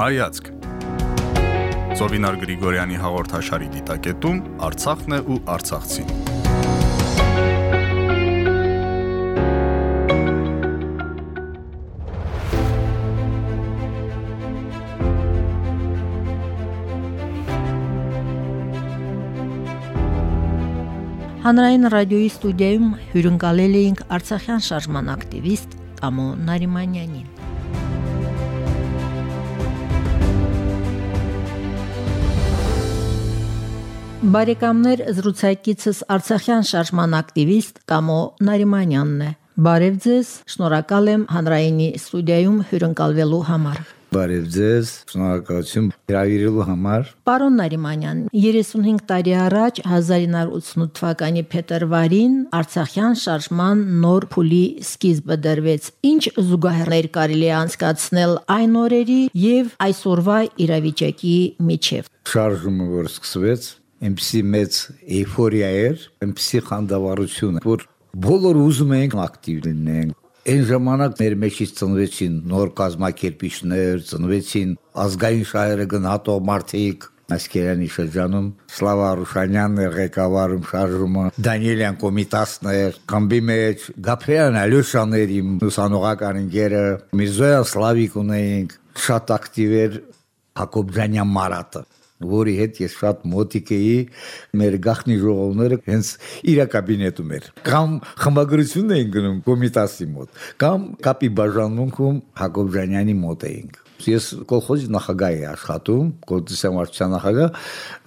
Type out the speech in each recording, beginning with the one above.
Հայացք Զովինար Գրիգորյանի հաղորդաշարի դիտակետում Արցախն է ու Արցախցին։ Հանրային ռադիոյի ստուդիայում հյուրընկալել էինք Արցախյան շարժման ակտիվիստ Տամո Նարիմանյանին։ Բարեկամներ զրուցակիցս Արցախյան շարժման ակտիվիստ Կամո Նարիմանյանն է։ Բարև ձեզ, շնորհակալ եմ հանրայինի ստուդիայում հյուրընկալվելու համար։ Բարև ձեզ, շնորհակալություն հրավիրելու համար։ Պարոն Նարիմանյան, 35 տարի առաջ 1988 թվականի փետրվարին Արցախյան շարժման նոր փուլի սկիզբը դրվեց։ Ինչ զուգահեռներ կարելի է անցկացնել այն օրերի եւ այսօրվա իրավիճակի միջև։ Շարժումը որ սկսվեց, այնպեսի մեծ էйֆորիա էր, այնպեսի խանդավառություն, որ բոլորը ուզում էին ակտիվ լինեն։ Այն ժամանակ մեր մեջից ծնվեցին նոր կազմակերպիչներ, ծնվեցին ազգային շահերը գնահատող մարդիկ, Ասկերյանի շրջանում Սլավա Ռուշանյանն էր ղեկավարում շարժումը, Դանիելյան կոմիտասն էր, կամբի մեջ Գաբրիելյան Ալյուշաներ իմ ուսանողական ընկերը, Միրզոյան Սլավիկ ունեինք, շատ ակտիվ էր Հակոբյանյան Մարատը որի հետ ես շատ մոտիկ էի մեր գախնի ժողովները հենց իր կաբինետում էր կամ խմբագրությունն էին գնում կոմիտասի մոտ կամ կապի բաժանմունքում Հակոբ Ժանյանի մոտ էինք ես կոլխոզի նախագահ էի աշխատում, կոլտիսյան վարչության նախագահ,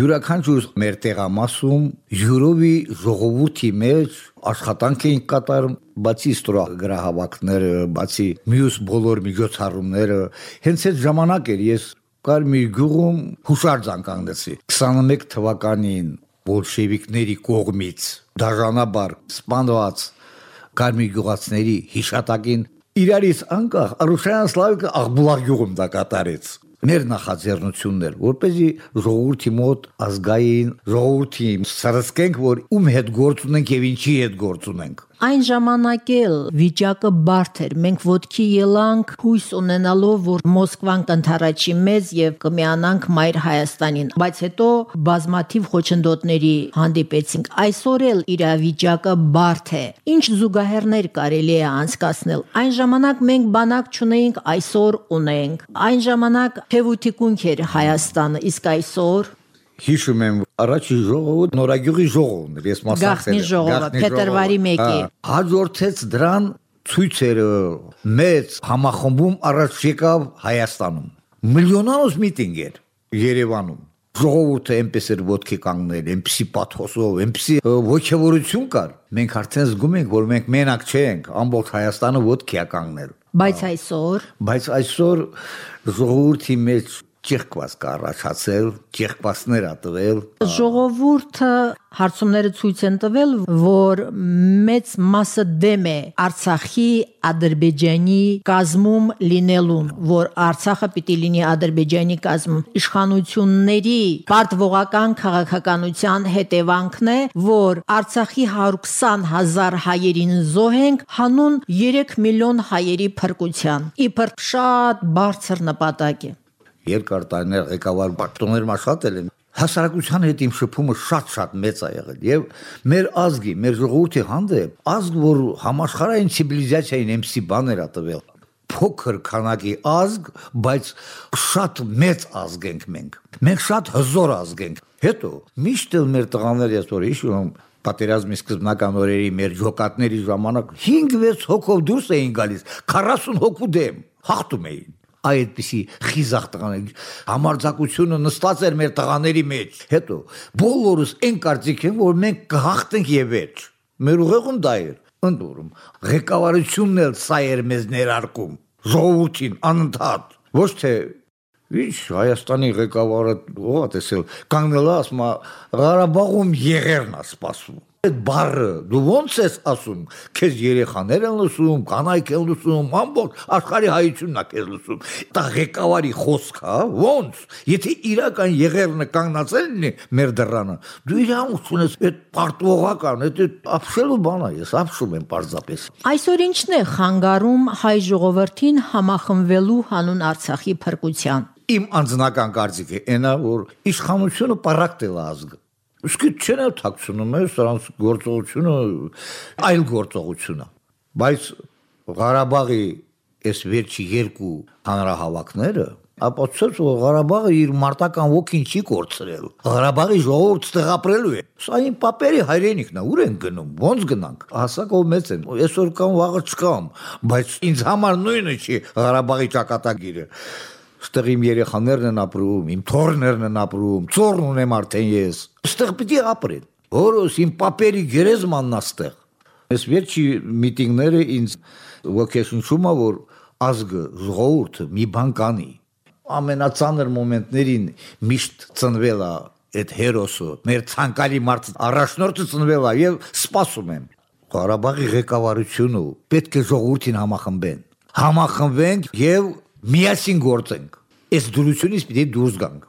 յուրաքանչյուր մեր տեղամասում յուրովի ժողովրդի մեջ աշխատանք էին կատարում, բացի ստորագրահավաքները, բացի մյուս բոլոր միջոցառումները, հենց այդ ժամանակ էր ես կար մի գյուղում հուշարձան կանգնեցի 21 թվականին բոլշևիկների կողմից դաժանաբար սպանված կար մի գյուղացների հիշատակին իրարից անկախ Արուշյան Սլավիկը աղբուլակ գյուղում դա կատարեց մեր նախաձեռնություններ, որ เป զի ժողովրդի մոտ ազգային ժողովրդի սրսկենք, որ ում հետ գործ ունենք եւ ինչի հետ գործ ունենք։ Այն ժամանակ էլ վիճակը բարդ էր։ Մենք ոդքի ելանք հույս ունենալով, որ Մոսկվան կընթառաջի մեզ եւ կմիանանք Մայր Հայաստանին, բայց հետո բազմաթիվ խոչընդոտների հանդիպեցինք։ Այսօր էլ իրավիճակը բարդ է։ Ինչ զուգահեռներ կարելի է անցկացնել։ Այն ժամանակ մենք բանակ չունեինք, այսօր ունենք։ Այն ժամանակ թևութիկունք էր Հայաստանը, իսկ այսօր հիշում եմ առաջի ժողովը նորագյուղի ժողովն էր ես մասնակցել եմ գախնի ժողովը փետրվարի 1-ի հաջորդեց դրան ցույցերը մեծ համախմբում առաջ եկավ Հայաստանում միլիոնանոց միտինգ էր Երևանում ժողովուրդը այնպես էր ոդքի կանգնել, այնպեսի պաթոսով, այնպեսի ողջավորություն կար։ Մենք արդեն զգում ենք, որ մենք մենակ չենք, ամբողջ Հայաստանը ոդքի է կանգնել։ Բայց այսօր, բայց այսօր ժողովրդի մեջ ճեղքված կառաջացել, ճեղքվածներ ա տվել։ Ժողովուրդը հարցումները ցույց են տվել, որ մեծ մասը դեմ է Արցախի Ադրբեջանի կազմում լինելուն, որ Արցախը պիտի լինի Ադրբեջանի կազմում։ Իշխանությունների պարտվողական քաղաքականության հետևանքն է, որ Արցախի 120 հազար հայերին զոհենք հանուն 3 միլիոն հայերի փրկության։ Իբր շատ բարձր նպատակ է երկար տարիներ ղեկավար պաշտոններում աշխատել եմ հասարակության հետ իմ շփումը շատ-շատ մեծ է եղել եւ մեր ազգի, մեր ժողովրդի հանդեպ ազգ, որ համաշխարհային ցիվիլիզացիային MC բաներ ա տվել փոքր քանակի ազգ, բայց շատ մեծ ազգ ենք մենք։ Մենք շատ հզոր ազգ ենք։ Հետո միշտ էլ մեր տղաները ես որ հիշում պատերազմի սկզբնական օրերի մեր ջոկատների ժամանակ 5-6 հոգով դուրս էին գալիս 40 հոգու դեմ հաղթում էին այդպիսի խիզախ տղաներ համարձակությունը նստած էր մեր տղաների մեջ հետո բոլորս այն կարծիք են որ մենք կհաղթենք եւ վերջ մեր ուղեղում դա էր ընդուրում ղեկավարությունն էլ սա էր մեզ ներարկում ժողովրդին անընդհատ ոչ թե Ինչ Հայաստանի ղեկավարը ո՞ա տեսել կանգնելա ասում Ղարաբաղում եղերն է սպասում այդ բառը դու ո՞նց ես ասում քեզ երեխաներ են լսում կանայք են լսում ամբողջ աշխարհի հայությունն է քեզ լսում դա ղեկավարի խոսք հա ո՞նց եթե իրական եղերնը կանգնածել լինի մեր դռանը դու իրանք ունես այդ պարտվողական այդ ապշելու բան է ես ապշում եմ պարզապես այսօր ինչն է խանգարում հայ ժողովրդին համախմբվելու հանուն Արցախի փրկության Իմ անձնական կարծիքը այնա որ իշխանությունը պարակտել է ազգը։ Իսկ չեն թաքցնում է սրանց գործողությունը այլ գործողությունը։ Բայց Ղարաբաղի այս վերջի երկու հանրահավաքները ապացուցեց որ Ղարաբաղը իր մարտական ոգին չի կորցրել։ Ղարաբաղի ժողովուրդ ստեղապրելու է։ Սա իմ papերի հայրենիքն է, ուր են գնում, ո՞նց գնանք։ Հասակով մեծ են։ Այսօր կամ վաղը չկամ, բայց ինձ համար նույնը չի Ղարաբաղի ճակատագիրը։ Ստեղ իմ երեխաներն են ապրում, իմ թորներն են ապրում, ծորն ունեմ արդեն ես։ Ստեղ պիտի ապրեն։ Որոս իմ papերի գերեզմանն է ստեղ։ Այս վերջի միտինգները ինձ ոգեշնչում է, որ ազգը, ժողովուրդը մի բան կանի ամենածանր մոմենտներին միշտ ծնվել է այդ հերոսը, մեր ցանկալի մարդ առաջնորդը ծնվել է եւ սպասում եմ։ Ղարաբաղի ղեկավարությունը պետք է ժողովրդին համախմբեն։ Համախմբենք եւ միասին գործենք։ Այս դրությունից պիտի դուրս գանք։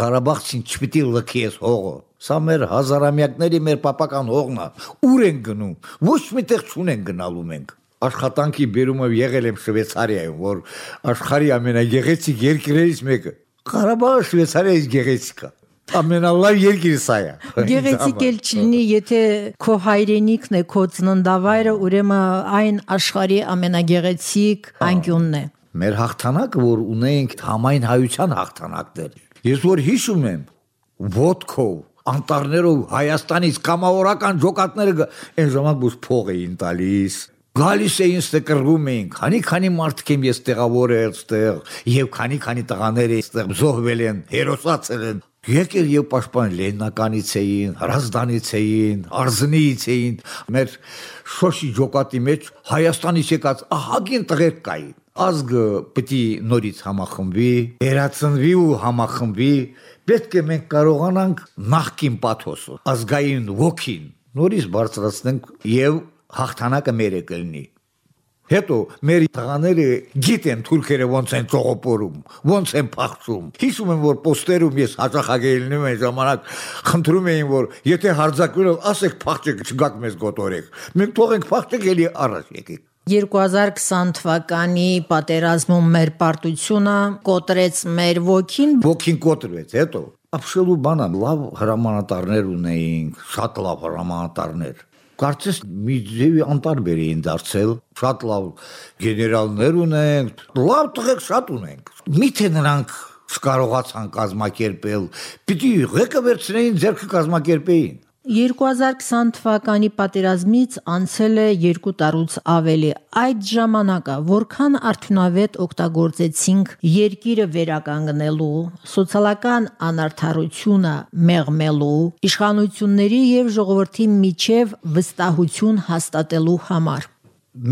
Ղարաբաղցին չպիտի լքի այս հողը։ Սա մեր հազարամյակների մեր պապական հողն է։ Ուր են գնում։ Ոչ միտեղ չունեն գնալու մենք աշխատանքի բերումը եղել եմ Շվեյցարիայում, որ աշխարհի ամենագեղեցիկ երկրներից մեկը։ Ղարաբաղը Շվեյցարիայից գեղեցիկ է ամենալավ երկիրը սա է։ Գեղեցիկ էլ չլինի, եթե քո հայրենիքն է, քո ծննդավայրը, ուրեմն այն աշխարհի ամենագեղեցիկ անկյունն է։ Մեր հաղթանակը, որ ունենք համայն հայության հաղթանակներ։ Ես որ հիշում եմ ոդկով անտառներով Հայաստանից կամավորական ջոկատները այն ժամանակ բուս փող էին տալիս Գալիս էին ստե կրվում էինք, քանի-քանի մարդիկ եմ ես տեղավոր եմ ստեղ, եւ քանի-քանի տղաներ էստեղ զոհվել են, հերոսացել են։ Եկել եւ պաշտպան Լեննականից էին, Հրազդանից էին, Արզնիից էին, մեր շոշի ջոկատի մեջ Հայաստանից եկած ահագին տղեր կային։ Ազգը պիտի նորից համախմբվի, վերացնվի ու համախմբվի, պետք է մենք կարողանանք նախքին պաթոսը, ազգային ոգին նորից բարձրացնենք եւ հաղթանակը մեր է կլինի։ Հետո մեր տղաները գիտեն թուրքերը ոնց են ծողոպորում, ոնց են փախչում։ Հիշում եմ, որ պոստերում ես հաճախագելնում եմ ժամանակ խնդրում էին, որ եթե հարձակվելով ասեք փախչեք, չգաք մեզ գոտորեք։ Մենք թողենք փախչեք, ելի առաջ եկեք։ 2020 թվականի պատերազմում մեր պարտությունը կոտրեց մեր ոգին, ոգին կոտրվեց, հետո ապշելու բանը լավ հրամանատարներ ունեինք, շատ լավ հրամանատարներ կարծես մի ձևի անտարբեր էին դարձել շատ լավ գեներալներ ունենք լավ տղեկ շատ ունենք միթե նրանք չկարողացան կազմակերպել պիտի ղեկը վերցնեին ձերքը կազմակերպեին 2020 թվականի պատերազմից անցել է 2 տարուց ավելի։ Այդ ժամանակը որքան արդյունավետ օգտագործեցինք երկիրը վերականգնելու, սոցիալական անարթարությունը մեղմելու, իշխանությունների եւ ժողովրդի միջև վստահություն հաստատելու համար։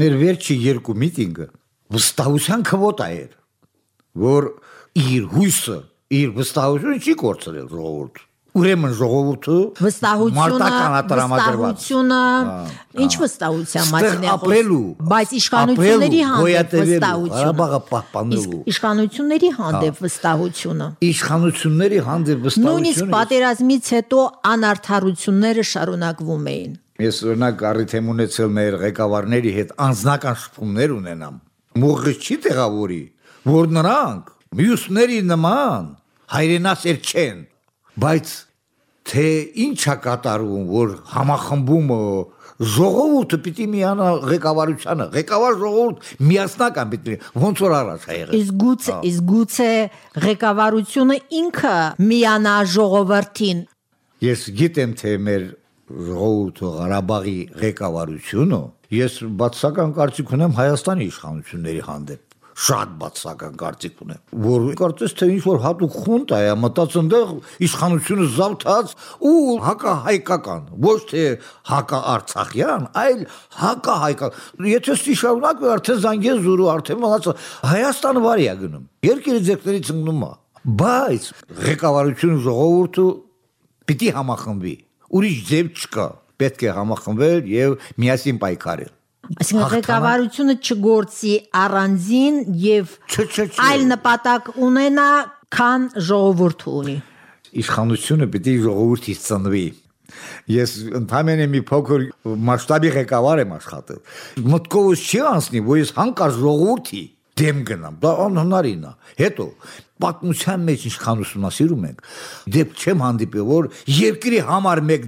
Մեր վերջի երկու միտինգը վստահության քվոտա էր, որ իր հույսը, իր վստահությունը չի կորցրել ժողովուրդը Ուրեմն ժողովուրդը վստահությունը վստահությունը ինչ վստահության մասին է ապրելու բայց իշխանությունների հանդեպ վստահությունը իշխանությունների հանդեպ վստահությունը իշխանությունների հանդեպ վստահությունը նույնիսկ պատերազմից հետո անարթարությունները շարունակվում էին Ես օրինակ առիթ եմ ունեցել մեր ղեկավարների հետ անձնական շփումներ ունենամ մուղը չի տեղավորի որ նրանք մյուսների նման հայրենասեր չեն բայց թե ինչա կատարվում, որ համախմբումը ժողովուրդը պիտի միանա ղեկավարությանը, ղեկավար ժողովուրդ միասնական պիտի ոնց որ առաջ ա եղել։ Իսկ գուցե, իսկ գուցե ղեկավարությունը ինքը միանա ժողովրդին։ Ես գիտեմ թե մեր ժողովուրդը Ղարաբաղի ղեկավարությունը ես բացական կարծիք ունեմ Հայաստանի իշխանությունների հանդեպ շատ բացական կարծիք ունեմ որ կարծես թե ինչ որ հատուկ խունտ է մտած այնտեղ իշխանությունը զավթած ու հակահայկական ոչ թե հակաարցախյան այլ հակահայկական եթե շարունակվի արդեն զանգեզուրը արդեն մնաց հայաստանը վարի է գնում երկիրը ձերքների ծննում է բայց ղեկավարությունը ժողովուրդը պիտի համախմբի ուրիշ ձև չկա պետք է համախմբել եւ միասին պայքարել Այսինքն ղեկավարությունը չգործի առանձին եւ այլ նպատակ ունենա, քան ժողովուրդը ունի։ Իշխանությունը պիտի ժողովրդից ծնվի։ Ես ընդհանրապես մի փոքր մասշտաբի ղեկավար եմ աշխատել։ Մտքովս չի անցնի, որ ես հանկարծ ժողովրդի դեմ գնամ։ Դա անհնարին է։ Հետո պատմության մեջ ինչքան ուսումնասիրում ենք, դեպք չեմ հանդիպել, որ երկրի համար մեկ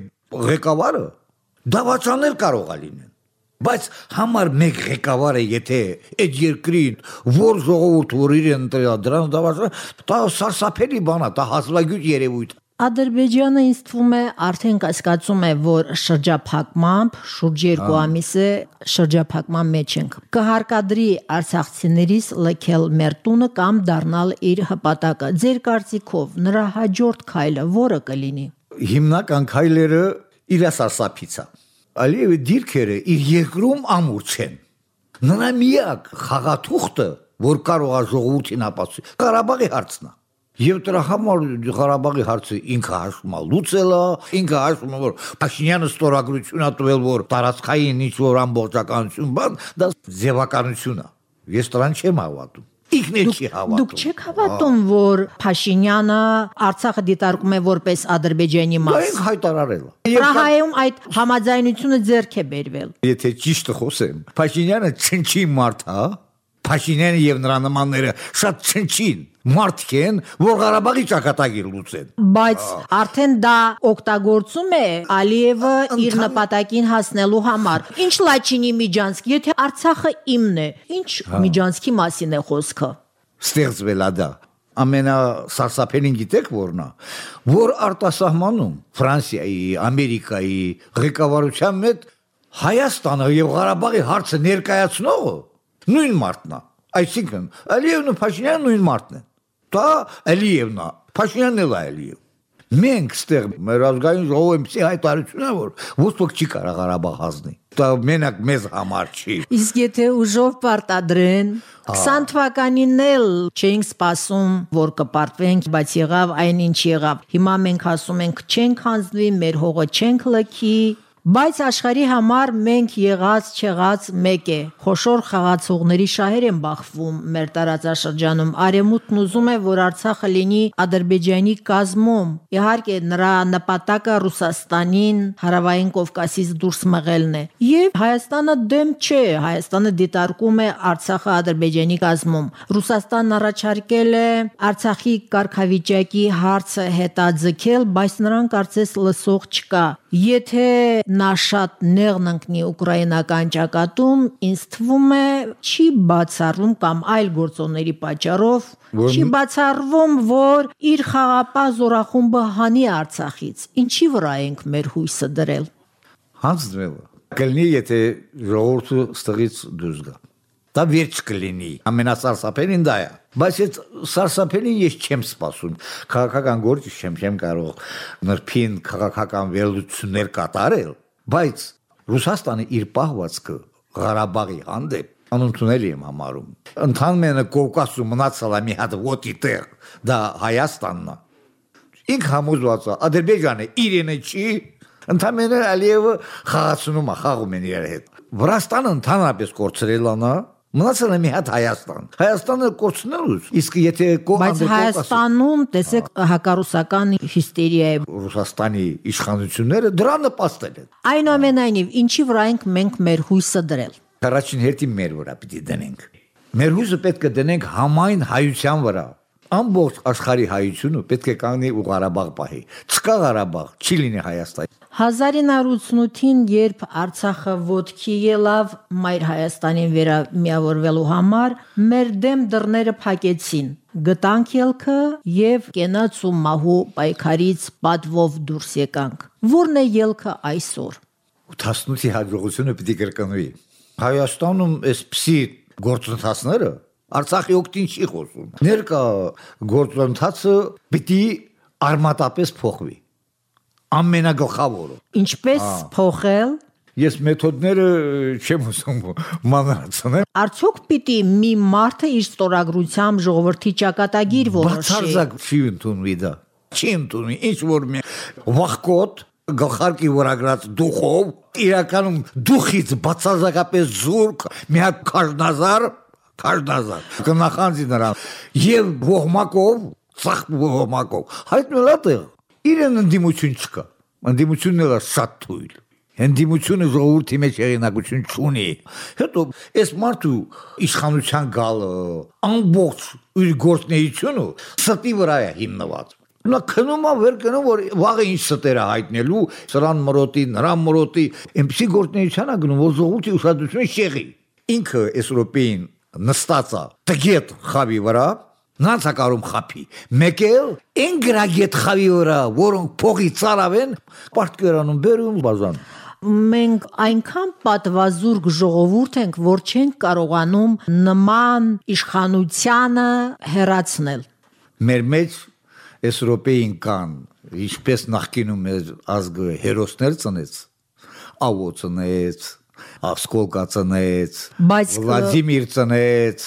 ղեկավարը դավաճանել կարող է լինել։ Բայց համար մեկ ղեկավարը եթե այդ երկրին որ ժողովուրդ որ իրեն դրան դավաճան, դա սարսափելի բան է, դա հազվագյուտ երևույթ։ Ադրբեջանը ինձ թվում է արդեն կասկածում է, որ շրջափակմամբ շուրջ երկու ամիս է շրջափակման մեջ ենք։ Կհարկադրի արցախցիներից լքել մեր տունը կամ դառնալ իր հպատակը։ Ձեր կարծիքով նրա հաջորդ քայլը որը կլինի։ Հիմնական քայլերը իր սարսափից է։ Ալիևի դիրքերը իր երկրում ամուր չեն։ Նրա միակ խաղաթուղթը, որ կարող է ժողովրդին ապացուցի, Ղարաբաղի հարցն է։ Եվ դրա համար Ղարաբաղի հարցը ինքը հաշվում է լուծելը, ինքը հաշվում է որ Փաշինյանը ստորագրություն ա տվել որ տարածքային ինչ որ ամբողջականություն բան, դա ձևականություն է։ Ես դրան չեմ հավատում։ Ինքն չի հավատում։ Դուք չեք հավատում, որ Փաշինյանը Արցախը դիտարկում է որպես Ադրբեջանի մաս։ ենք հայտարարել։ Պրահայում այդ համաձայնությունը ձեռք է բերվել։ Եթե ճիշտը խոսեմ, Փաշինյանը չնչի մարդ է, Փաշինյանը եւ նրա նմանները շատ չնչին մարդիկ են, որ Ղարաբաղի ճակատագիր լուծեն։ Բայց արդեն դա օգտագործում է Ալիևը իր նպատակին հասնելու համար։ Ինչ Լաչինի Միջանցք, եթե Արցախը իմն է, ինչ Միջանցքի մասին է խոսքը։ Ստեղծվել է դա։ Ամենա սարսափելին գիտեք որն է, որ արտասահմանում Ֆրանսիայի, Ամերիկայի ղեկավարության մեջ Հայաստանը եւ Ղարաբաղի հարցը ներկայացնողը նույն մարդն է։ Այսինքն Ալիևն ու Փաշինյանը նույն մարդն են։ Դա Ալիևն է, Փաշինյանն էլ Ալիև։ Մենք ստեղ մեր ազգային ժողովը այնպեսի հայտարարություն է որ ոչ ոք չի կարող Ղարաբաղ հանձնի։ Դա մենակ մեզ համար չի։ Իսկ եթե ուժով պարտադրեն 20 թվականին էլ չէինք սպասում, որ կպարտվենք, բայց եղավ այնինչ եղավ։ Հիմա մենք ասում ենք չենք հանձնվի, մեր հողը չենք լքի, բայց աշխարհի համար մենք եղած չեղած մեկ է։ Խոշոր խաղացողների շահեր են բախվում մեր տարածաշրջանում։ Արեմուտն ուզում է, որ Արցախը լինի Ադրբեջանի կազմում։ Իհարկե նրա նպատակը Ռուսաստանին հարավային Կովկասից դուրս մղելն է։ Եվ Հայաստանը դեմ չէ, Հայաստանը դիտարկում է Արցախը Ադրբեջանի կազմում։ Ռուսաստանն առաջարկել է Արցախի կարգավիճակի հարցը հետաձգել, բայց նրան կարծես լսող չկա։ Եթե նա շատ նեղն ընկնի ուկրաինական ճակատում, ինձ թվում է չի բացառվում կամ այլ գործոնների պատճառով Որ- չի բացառվում, որ իր խաղապահ զորախումբը հանի Արցախից։ Ինչի վրա ենք մեր հույսը դրել։ Հանձնվելը կլինի, եթե ժողովուրդը ստղից դուրս գա։ Դա վերջ կլինի։ Ամենասարսափելին դա է։ Բայց այդ սարսափելին ես չեմ սպասում։ Քաղաքական գործ չեմ չեմ կարող նրբին քաղաքական վերլուծություններ կատարել, բայց Ռուսաստանը իր պահվածքը Ղարաբաղի հանդեպ անընդունելի եմ համարում։ Ընդհանրապես Կովկասում մնացել է մի հատ ոտի տեղ, դա Հայաստանն է։ Ինք համոզված է Ադրբեջանը իրենը չի ընդհանրապես Ալիևը խաղացնում է խաղում են իր հետ Վրաստանը ընդհանրապես կորցրել անա մնացել է մի հատ Հայաստան Հայաստանը կորցնելուց իսկ եթե կո Բայց Հայաստանում տեսեք հակառուսական հիստերիա է։ Ռուսաստանի իշխանությունները դրա նպաստել են Այնուամենայնիվ, ինչի վրա ենք մենք մեր հույսը դրել։ Առաջին հերթին մեր վրա պիտի դնենք մեր հույսը պետք է դնենք համայն հայության վրա ամբողջ աշխարհի հայությունը պետք է կանգնի ու Ղարաբաղ պահի չկա Ղարաբաղ չի լինի Հայաստան 1988-ին, երբ Արցախը ոտքի ելավ Մայր Հայաստանին վերամիավորվելու համար, մեր դեմ դռները փակեցին։ Գտանք ելքը եւ կենաց ու մահու պայքարից պատվով դուրս եկանք։ Որն է ելքը այսօր։ 88-ի հաջողությունը պիտի կրկնվի։ Հայաստանում այսպիսի գործընթացները Արցախի օգտին չի խոսում։ Ներկա գործընթացը պիտի արմատապես փոխվի։ Ամենագլխավորը։ Ինչպես փոխել Ես մեթոդները չեմ ուզում մանրացնել։ Արդյոք պիտի մի մարդը իր ստորագրությամբ ժողովրդի ճակատագիր որոշի։ Բացարձակ չի ընդունվի դա։ Չի ընդունվի ինչ որ մի վախկոտ գլխարկի վրա գրած դուխով իրականում դուխից բացարձակապես զուրկ մի հատ քարնազար քարնազար կնախանձի նրան եւ ողմակով ծախ ողմակով հայտնվելա տեղ իրեն ընդդիմություն չկա ընդդիմությունն էլ թույլ հանդիմությունը ժողովրդի մեջ հեղինակություն չունի։ Հետո այս մարդու իշխանության գալը ամբողջ իր գործնեությունը ստի վրա է հիմնված։ Նա քնում է վեր կնում որ վաղը ինչ ստերը հայտնելու, սրան մրոտի, նրան մրոտի, այնպեսի գործնեության է գնում, որ ժողովրդի ուշադրությունը շեղի։ Ինքը այս ռոպեին նստած է տգետ խավի վրա, նացակարում խափի։ Մեկ էլ այն գրագետ խավի վրա, որոնք փողի ծարավեն, պարտկերանում բերում բազան մենք այնքան պատվազուրկ ժողովուրդ ենք, որ չենք կարողանում նման իշխանությանը հերացնել։ Մեր մեջ այս ռոպեին կան, ինչպես նախկինում մեր ազգը հերոսներ ծնեց, ավո ծնեց, ասկոլկա ծնեց, Վլադիմիր ծնեց,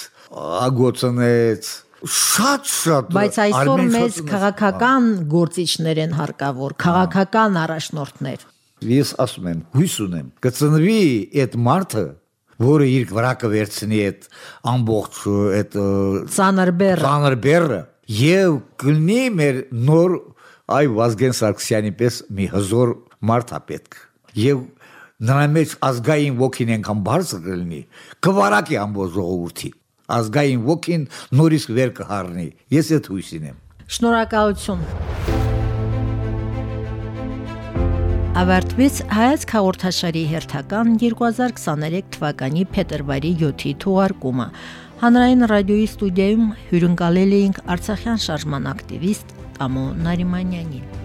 ագո ծնեց, շատ-շատ բայց այսօր մեզ քաղաքական գործիչներ են հարկավոր, քաղաքական առաջնորդներ ես ասում եմ, հույս ունեմ, կծնվի այդ մարդը, որը իր վրա կվերցնի այդ ամբողջ այդ ծանր բեռը եւ կլինի մեր նոր այ Վազգեն Սարգսյանի պես մի հզոր մարդ է պետք։ Եվ նրա մեջ ազգային ոգին ենքան բարձր կլինի, կվարակի ամբողջ ժողովրդի։ Ազգային ոգին նորից վեր կհառնի։ Ես այդ հույսին եմ։ Շնորհակալություն։ Ավարտվեց հայաց հաղորդաշարի հերթական 2023 թվականի փետրվարի 7-ի թողարկումը։ Հանրային ռադիոյի ստուդիայում հյուրընկալել էինք Արցախյան շարժման ակտիվիստ Տամո Նարիմանյանին։